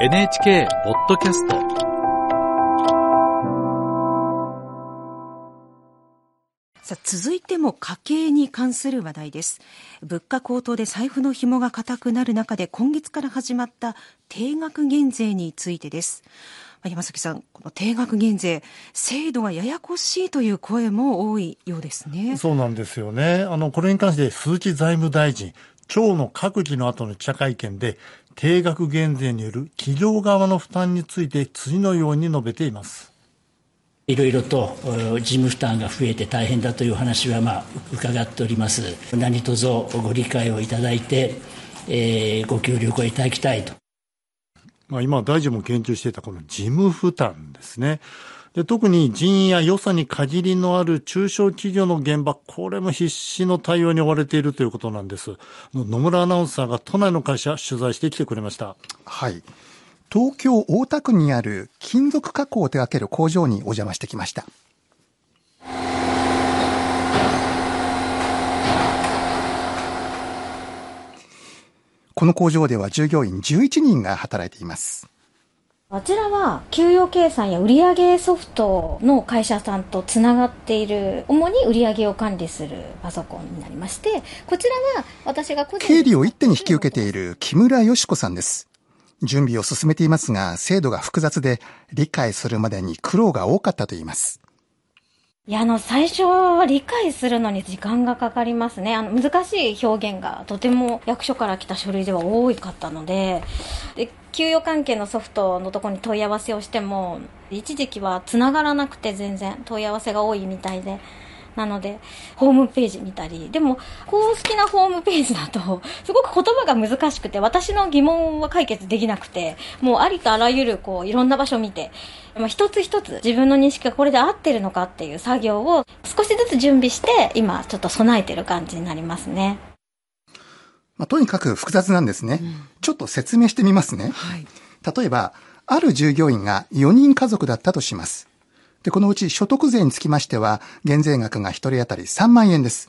NHK ポッドキャストさあ続いても家計に関する話題です物価高騰で財布の紐が固くなる中で今月から始まった定額減税についてです山崎さん、この定額減税、制度がややこしいという声も多いようですね。そうなんですよね。あの、これに関して鈴木財務大臣、今日の閣議の後の記者会見で、定額減税による企業側の負担について次のように述べています。いろいろと事務負担が増えて大変だという話は、まあ、伺っております。何卒ご理解をいただいて、えー、ご協力をいただきたいと。まあ、今、大臣も言及していたこの事務負担ですね。で特に人員や予算に限りのある中小企業の現場、これも必死の対応に追われているということなんです。野村アナウンサーが都内の会社取材してきてくれました。はい。東京大田区にある金属加工を手掛ける工場にお邪魔してきました。この工場では従業員11人が働いています。あちらは給与計算や売上ソフトの会社さんとつながっている主に売上を管理するパソコンになりましてこちらは私が経理を一手に引き受けている木村よし子さんです。準備を進めていますが制度が複雑で理解するまでに苦労が多かったといいます。いや、あの、最初は理解するのに時間がかかりますね。あの、難しい表現がとても役所から来た書類では多かったので、で、給与関係のソフトのところに問い合わせをしても、一時期は繋がらなくて全然問い合わせが多いみたいで、なので、ホームページ見たり、でも、公式なホームページだと、すごく言葉が難しくて、私の疑問は解決できなくて、もうありとあらゆる、こう、いろんな場所を見て、まあ、一つ一つ自分の認識がこれで合ってるのかっていう作業を少しずつ準備して、今、ちょっと備えてる感じになりますね。まあ、とにかく複雑なんですね、うん。ちょっと説明してみますね。はい、例えば、ある従業員が4人家族だったとします。で、このうち所得税につきましては、減税額が1人当たり3万円です。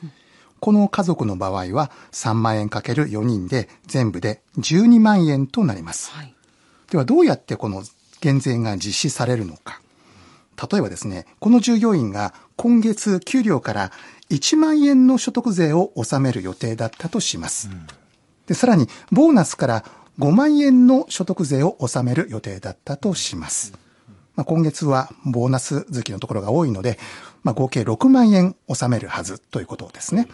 この家族の場合は3万円かける4人で全部で12万円となります。はい、ではどうやってこの減税が実施されるのか。例えばですね、この従業員が今月給料から1万円の所得税を納める予定だったとします。で、さらにボーナスから5万円の所得税を納める予定だったとします。まあ、今月はボーナス月のところが多いので、まあ、合計6万円納めるはずということですね。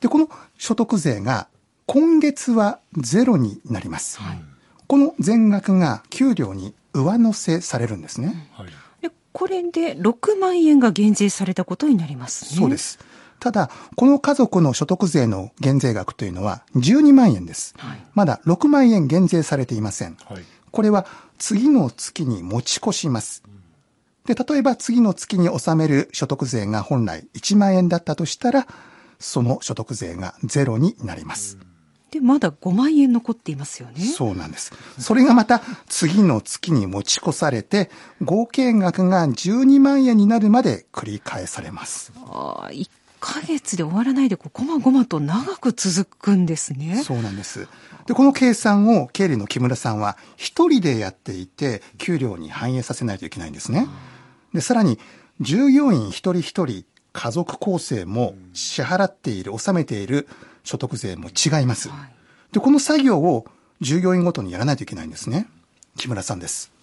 で、この所得税が今月はゼロになります。はい、この全額が給料に上乗せされるんですね。はい、これで6万円が減税されたことになりますね。そうです。ただ、この家族の所得税の減税額というのは12万円です。はい、まだ6万円減税されていません。はい、これは次の月に持ち越します。で、例えば次の月に納める所得税が本来1万円だったとしたら、その所得税がゼロになります。で、まだ5万円残っていますよね。そうなんです。それがまた次の月に持ち越されて、合計額が12万円になるまで繰り返されます。ああ、1ヶ月で終わらないで、こまごまと長く続くんですね。そうなんです。で、この計算を経理の木村さんは一人でやっていて、給料に反映させないといけないんですね。で、さらに、従業員一人一人、家族構成も支払っている、納めている所得税も違います。で、この作業を従業員ごとにやらないといけないんですね。木村さんです。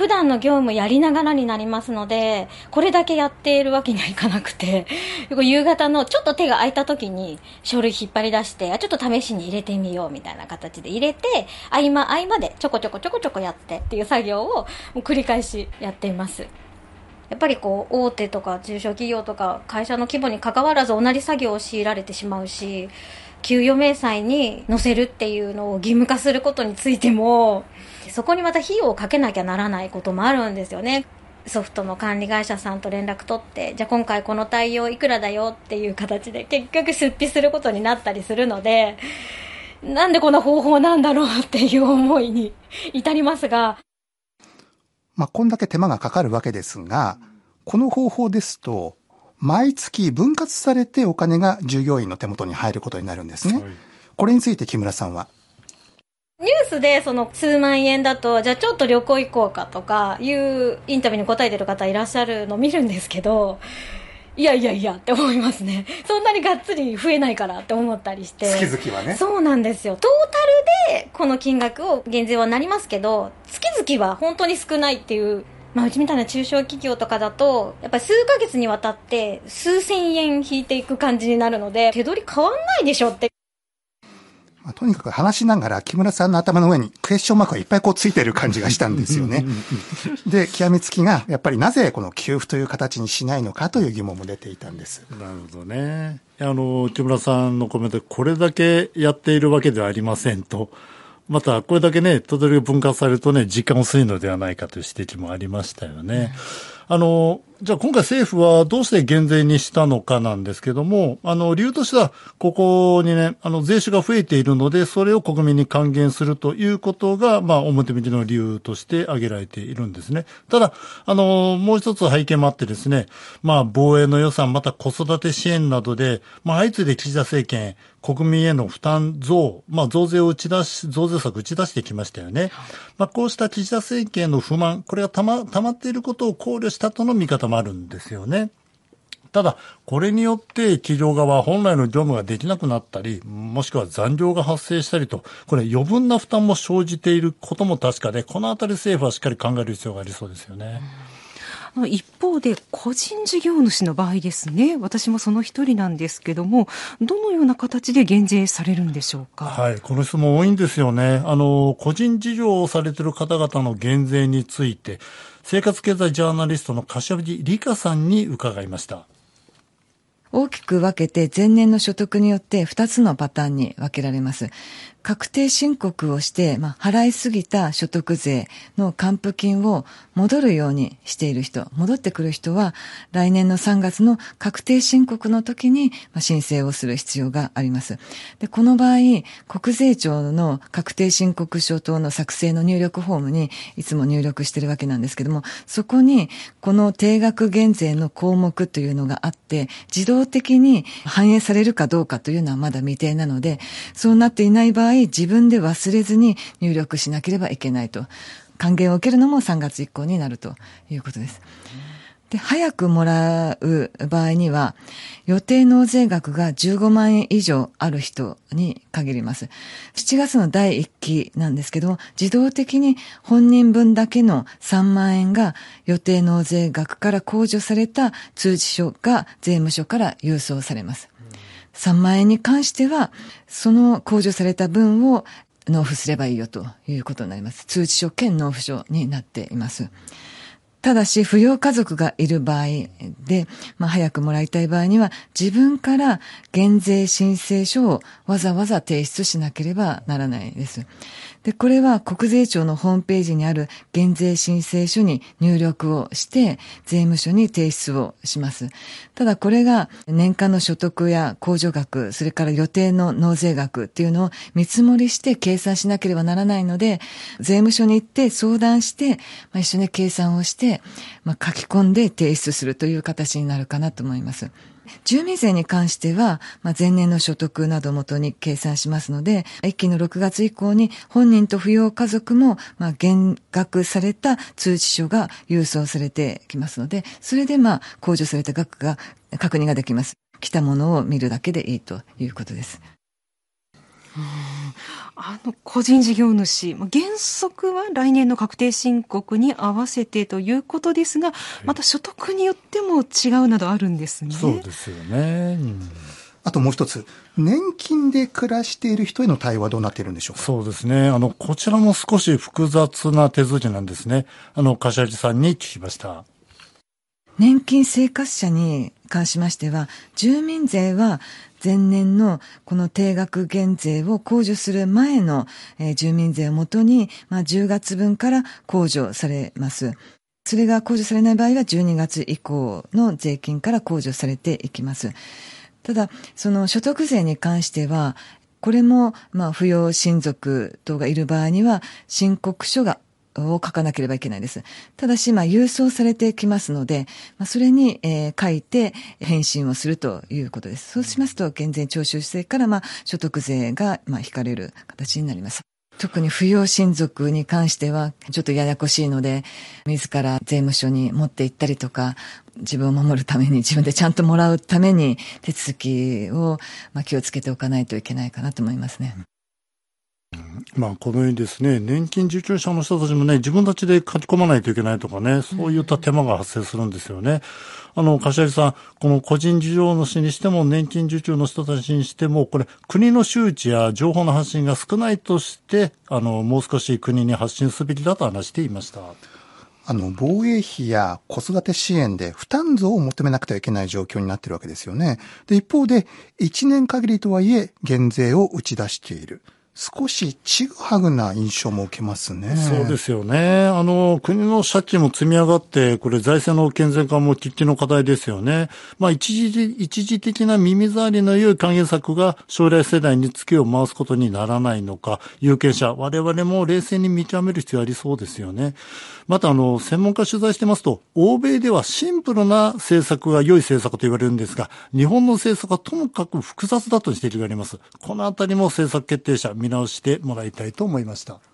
普段の業務やりながらになりますので、これだけやっているわけにはいかなくて、夕方のちょっと手が空いた時に書類引っ張り出して、あ、ちょっと試しに入れてみようみたいな形で入れて、合間合間でちょこちょこちょこちょこやってっていう作業を繰り返しやっています。やっぱりこう、大手とか中小企業とか会社の規模に関わらず同じ作業を強いられてしまうし、給与明細に載せるっていうのを義務化することについても、そこにまた費用をかけなきゃならないこともあるんですよね。ソフトの管理会社さんと連絡取って、じゃあ今回この対応いくらだよっていう形で結局出費することになったりするので、なんでこの方法なんだろうっていう思いに 至りますが。まあ、こんだけ手間がかかるわけですが、この方法ですと、毎月分割されてお金が従業員の手元に入ることになるんですね。はい、これについて木村さんはニューースでその数万円だと、じゃあちょっと旅行行こうかとかいうインタビューに答えてる方いらっしゃるのを見るんですけど、いやいやいやって思いますね。そんなにがっつり増えないからって思ったりして。月々はね。そうなんですよ。トータルでこの金額を減税はなりますけど、月々は本当に少ないっていうまあ、うちみたいな中小企業とかだと、やっぱり数ヶ月にわたって数千円引いていく感じになるので、手取り変わんないでしょって。まあ、とにかく話しながら木村さんの頭の上にクエスチョンマークがいっぱいこうついてる感じがしたんですよね。で、極めつきが、やっぱりなぜこの給付という形にしないのかという疑問も出ていたんです。なるほどね。あの、内村さんのコメントで、これだけやっているわけではありませんと。また、これだけね、トトリが分割されるとね、時間薄いのではないかという指摘もありましたよね。あの、じゃあ今回政府はどうして減税にしたのかなんですけども、あの、理由としては、ここにね、あの、税収が増えているので、それを国民に還元するということが、まあ、表向きの理由として挙げられているんですね。ただ、あの、もう一つ背景もあってですね、まあ、防衛の予算、また子育て支援などで、まあ、相次いで岸田政権、国民への負担増、まあ、増税を打ち出し、増税策打ち出してきましたよね。まあ、こうした岸田政権の不満、これがたま、溜まっていることを考慮したとの見方もあるんですよね。ただ、これによって企業側本来の業務ができなくなったり、もしくは残業が発生したりと、これ余分な負担も生じていることも確かで、このあたり政府はしっかり考える必要がありそうですよね。一方で個人事業主の場合ですね私もその一人なんですけどもどのような形で減税されるんでしょうか？はいこの質問多いんですよねあの個人事業をされている方々の減税について生活経済ジャーナリストの柏木理香さんに伺いました。大きく分けて前年の所得によって2つのパターンに分けられます。確定申告をして、まあ、払いすぎた所得税の還付金を戻るようにしている人、戻ってくる人は、来年の3月の確定申告の時に、まあ、申請をする必要があります。で、この場合、国税庁の確定申告書等の作成の入力フォームにいつも入力してるわけなんですけども、そこに、この定額減税の項目というのがあって、自動的に反映されるかどうかというのはまだ未定なので、そうなっていない場合、自分で忘れずに入力しなければいけないと。還元を受けるのも3月以降になるということです。で、早くもらう場合には、予定納税額が15万円以上ある人に限ります。7月の第1期なんですけども、自動的に本人分だけの3万円が予定納税額から控除された通知書が税務署から郵送されます。3万円に関しては、その控除された分を納付すればいいよということになります。通知書兼納付書になっています。ただし、扶養家族がいる場合で、まあ、早くもらいたい場合には、自分から減税申請書をわざわざ提出しなければならないです。で、これは国税庁のホームページにある減税申請書に入力をして、税務署に提出をします。ただこれが年間の所得や控除額、それから予定の納税額っていうのを見積もりして計算しなければならないので、税務署に行って相談して、まあ、一緒に計算をして、まあ、書き込んで提出するという形になるかなと思います。住民税に関しては、まあ、前年の所得などをもとに計算しますので、一期の6月以降に本人と扶養家族も、まあ、減額された通知書が郵送されてきますので、それでまあ、控除された額が確認ができます。来たものを見るだけでいいということです。あの個人事業主、原則は来年の確定申告に合わせてということですが、また所得によっても違うなどあるんですね。そうですよね。うんあともう一つ、年金で暮らしている人への対応はどうなっているんでしょうか？そうですね。あの、こちらも少し複雑な手続きなんですね。あの、柏木さんに聞きました。年金生活者に関しましては、住民税は前年のこの定額減税を控除する前の、えー住民税をもとに、まあ、10月分から控除されます。それが控除されない場合は12月以降の税金から控除されていきます。ただ、その所得税に関しては、これも、まあ、扶養親族等がいる場合には、申告書がを書かなければいけないです。ただし、まあ、郵送されてきますので、まあ、それに、えー書いて返信をするということです。そうしますと、減税徴収税から、まあ、所得税が、まあ、引かれる形になります。特に扶養親族に関してはちょっとややこしいので、自ら税務署に持って行ったりとか、自分を守るために自分でちゃんともらうために手続きをまあ気をつけておかないといけないかなと思いますね。まあ、このようにですね、年金受給者の人たちもね、自分たちで書き込まないといけないとかね、そういった手間が発生するんですよね。あの、柏木さん、この個人事業主にしても、年金受給の人たちにしても、これ、国の周知や情報の発信が少ないとして、あの、もう少し国に発信すべきだと話していました。あの、防衛費や子育て支援で負担増を求めなくてはいけない状況になっているわけですよね。で、一方で、1年限りとはいえ、減税を打ち出している。少しちぐはぐな印象も受けますね。そうですよね。あの、国の借金も積み上がって、これ財政の健全化も喫緊の課題ですよね。まあ、一時、一時的な耳障りの良い還元策が将来世代に月を回すことにならないのか、有権者、我々も冷静に見極める必要ありそうですよね。また、あの、専門家取材してますと、欧米ではシンプルな政策が良い政策と言われるんですが、日本の政策はともかく複雑だと指摘があります。このあたりも政策決定者、見直してもらいたいと思いました。